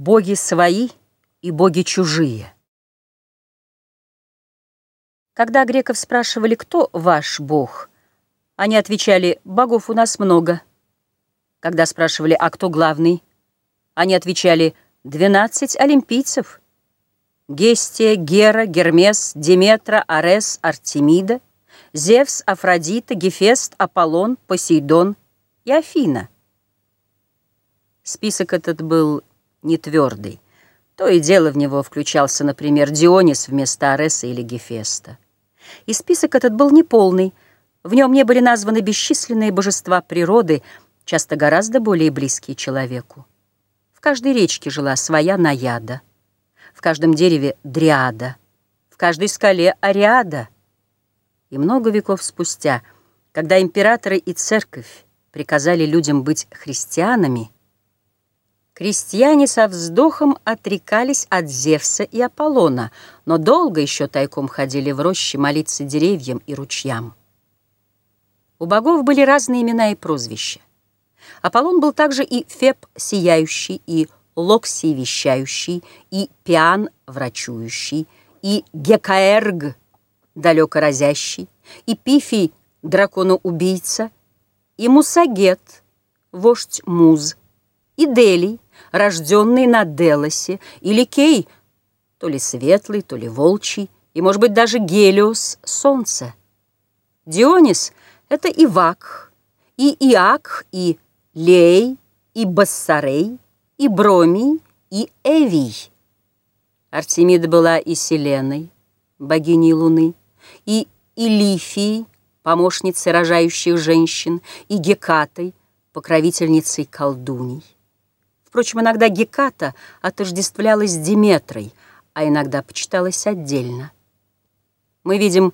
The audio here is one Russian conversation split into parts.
Боги свои и боги чужие. Когда греков спрашивали, кто ваш бог, они отвечали, богов у нас много. Когда спрашивали, а кто главный, они отвечали, двенадцать олимпийцев. Гестия, Гера, Гермес, Диметра, Арес, Артемида, Зевс, Афродита, Гефест, Аполлон, Посейдон и Афина. Список этот был не твердый. То и дело в него включался, например, Дионис вместо Ареса или Гефеста. И список этот был неполный. В нем не были названы бесчисленные божества природы, часто гораздо более близкие человеку. В каждой речке жила своя наяда, в каждом дереве — дриада, в каждой скале — ариада. И много веков спустя, когда императоры и церковь приказали людям быть христианами — Крестьяне со вздохом отрекались от Зевса и Аполлона, но долго еще тайком ходили в рощи молиться деревьям и ручьям. У богов были разные имена и прозвища. Аполлон был также и Феб сияющий, и Локсий вещающий, и Пиан врачующий, и Гекаэрг далеко разящий, и Пифий драконоубийца, и Мусагет, вождь муз, и Делий, рожденный на Делосе, или Кей, то ли светлый, то ли волчий, и, может быть, даже Гелиос — солнце. Дионис — это и Вак, и Иак, и Лей, и Бассарей, и Бромий, и Эвий. Артемида была и Селеной, богиней Луны, и Илифией, помощницей рожающих женщин, и Гекатой, покровительницей колдуней. Впрочем, иногда Геката отождествлялась Диметрой, а иногда почиталась отдельно. Мы видим,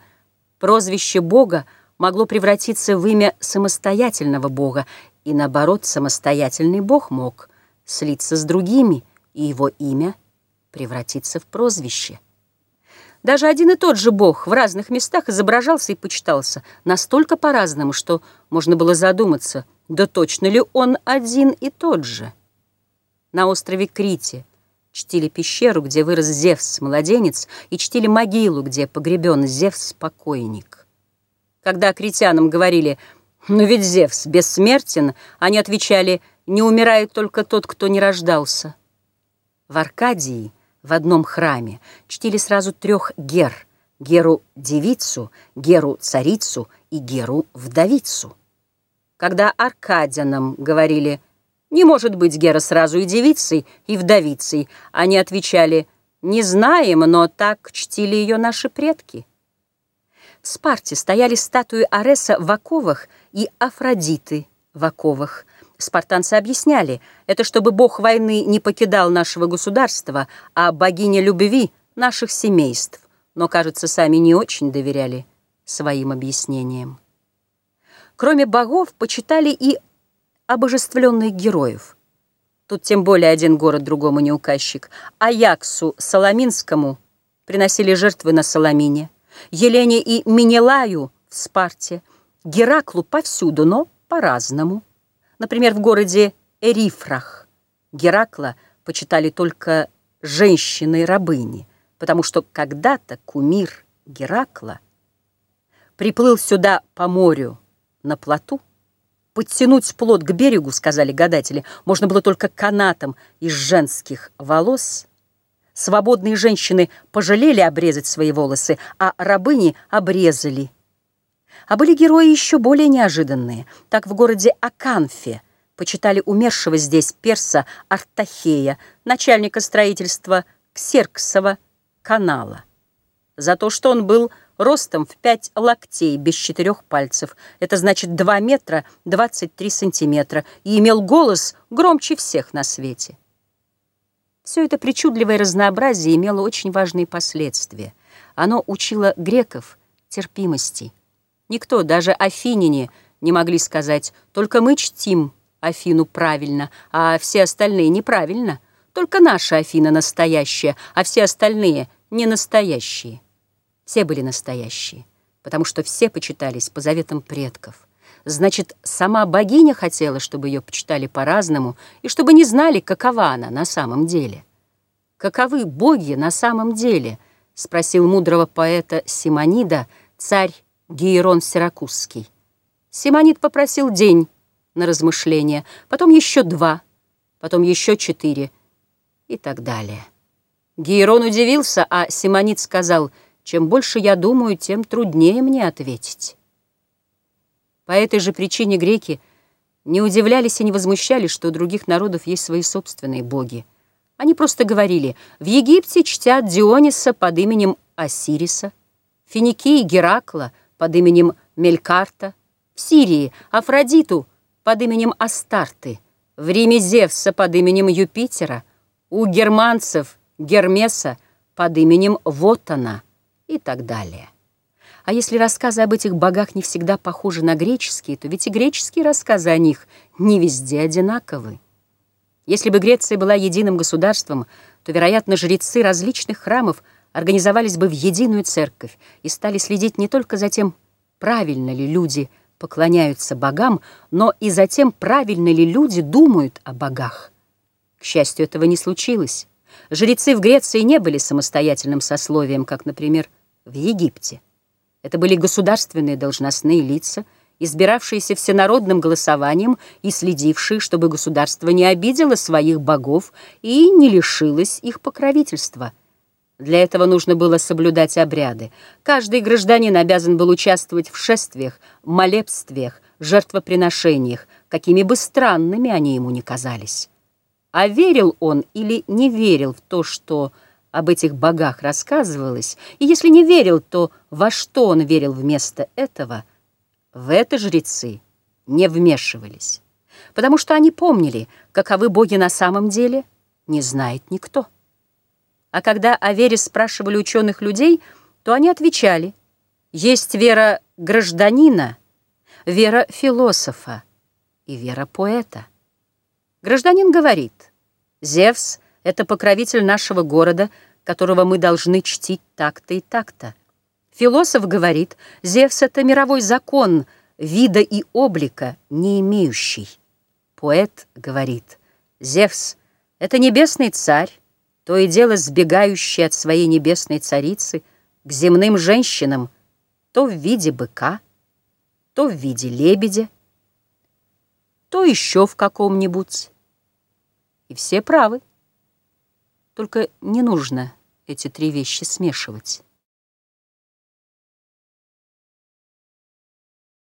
прозвище Бога могло превратиться в имя самостоятельного Бога, и наоборот, самостоятельный Бог мог слиться с другими, и его имя превратиться в прозвище. Даже один и тот же Бог в разных местах изображался и почитался настолько по-разному, что можно было задуматься, да точно ли он один и тот же. На острове Крите чтили пещеру, где вырос Зевс-младенец, и чтили могилу, где погребен Зевс-покойник. Когда критянам говорили «Ну ведь Зевс бессмертен», они отвечали «Не умирает только тот, кто не рождался». В Аркадии в одном храме чтили сразу трех гер — Геру-девицу, Геру-царицу и Геру-вдовицу. Когда аркадянам говорили не может быть Гера сразу и девицей, и вдовицей. Они отвечали, не знаем, но так чтили ее наши предки. В Спарте стояли статуи Ареса в оковах и Афродиты в оковах. Спартанцы объясняли, это чтобы бог войны не покидал нашего государства, а богиня любви — наших семейств. Но, кажется, сами не очень доверяли своим объяснениям. Кроме богов, почитали и обожествленных героев. Тут тем более один город другому не указчик. Аяксу Соломинскому приносили жертвы на Соломине, Елене и Минелаю в Спарте, Гераклу повсюду, но по-разному. Например, в городе Эрифрах Геракла почитали только женщиной-рабыни, потому что когда-то кумир Геракла приплыл сюда по морю на плоту, Подтянуть плод к берегу, сказали гадатели, можно было только канатом из женских волос. Свободные женщины пожалели обрезать свои волосы, а рабыни обрезали. А были герои еще более неожиданные. Так в городе Аканфе почитали умершего здесь перса Артахея, начальника строительства Ксерксова канала, за то, что он был ростом в пять локтей, без четырех пальцев. Это значит 2 метра 23 сантиметра, и имел голос громче всех на свете. Все это причудливое разнообразие имело очень важные последствия. Оно учило греков терпимости. Никто, даже афиняне, не могли сказать, только мы чтим Афину правильно, а все остальные неправильно. Только наша Афина настоящая, а все остальные не настоящие. Все были настоящие, потому что все почитались по заветам предков. значит, сама богиня хотела, чтобы ее почитали по-разному, и чтобы не знали, какова она на самом деле. «Каковы боги на самом деле?» — спросил мудрого поэта Симонида, царь Гиерон Сиракузский. Симонид попросил день на размышление, потом еще два, потом еще четыре и так далее. Гиерон удивился, а Симонид сказал, «Чем больше я думаю, тем труднее мне ответить». По этой же причине греки не удивлялись и не возмущались, что у других народов есть свои собственные боги. Они просто говорили, в Египте чтят Диониса под именем Осириса, Финикии Геракла под именем Мелькарта, в Сирии Афродиту под именем Астарты, в Риме Зевса под именем Юпитера, у германцев Гермеса под именем Вотана и так далее. А если рассказы об этих богах не всегда похожи на греческие, то ведь и греческие рассказы о них не везде одинаковы. Если бы Греция была единым государством, то, вероятно, жрецы различных храмов организовались бы в единую церковь и стали следить не только за тем, правильно ли люди поклоняются богам, но и за тем, правильно ли люди думают о богах. К счастью, этого не случилось. Жрецы в Греции не были самостоятельным сословием, как, например, в Египте. Это были государственные должностные лица, избиравшиеся всенародным голосованием и следившие, чтобы государство не обидело своих богов и не лишилось их покровительства. Для этого нужно было соблюдать обряды. Каждый гражданин обязан был участвовать в шествиях, молебствиях, жертвоприношениях, какими бы странными они ему ни казались. А верил он или не верил в то, что об этих богах рассказывалось, и если не верил, то во что он верил вместо этого, в это жрецы не вмешивались, потому что они помнили, каковы боги на самом деле, не знает никто. А когда о вере спрашивали ученых людей, то они отвечали, есть вера гражданина, вера философа и вера поэта. Гражданин говорит, Зевс — это покровитель нашего города — которого мы должны чтить так-то и так-то. Философ говорит, Зевс — это мировой закон, вида и облика не имеющий. Поэт говорит, Зевс — это небесный царь, то и дело сбегающий от своей небесной царицы к земным женщинам, то в виде быка, то в виде лебедя, то еще в каком-нибудь. И все правы. Только не нужно эти три вещи смешивать.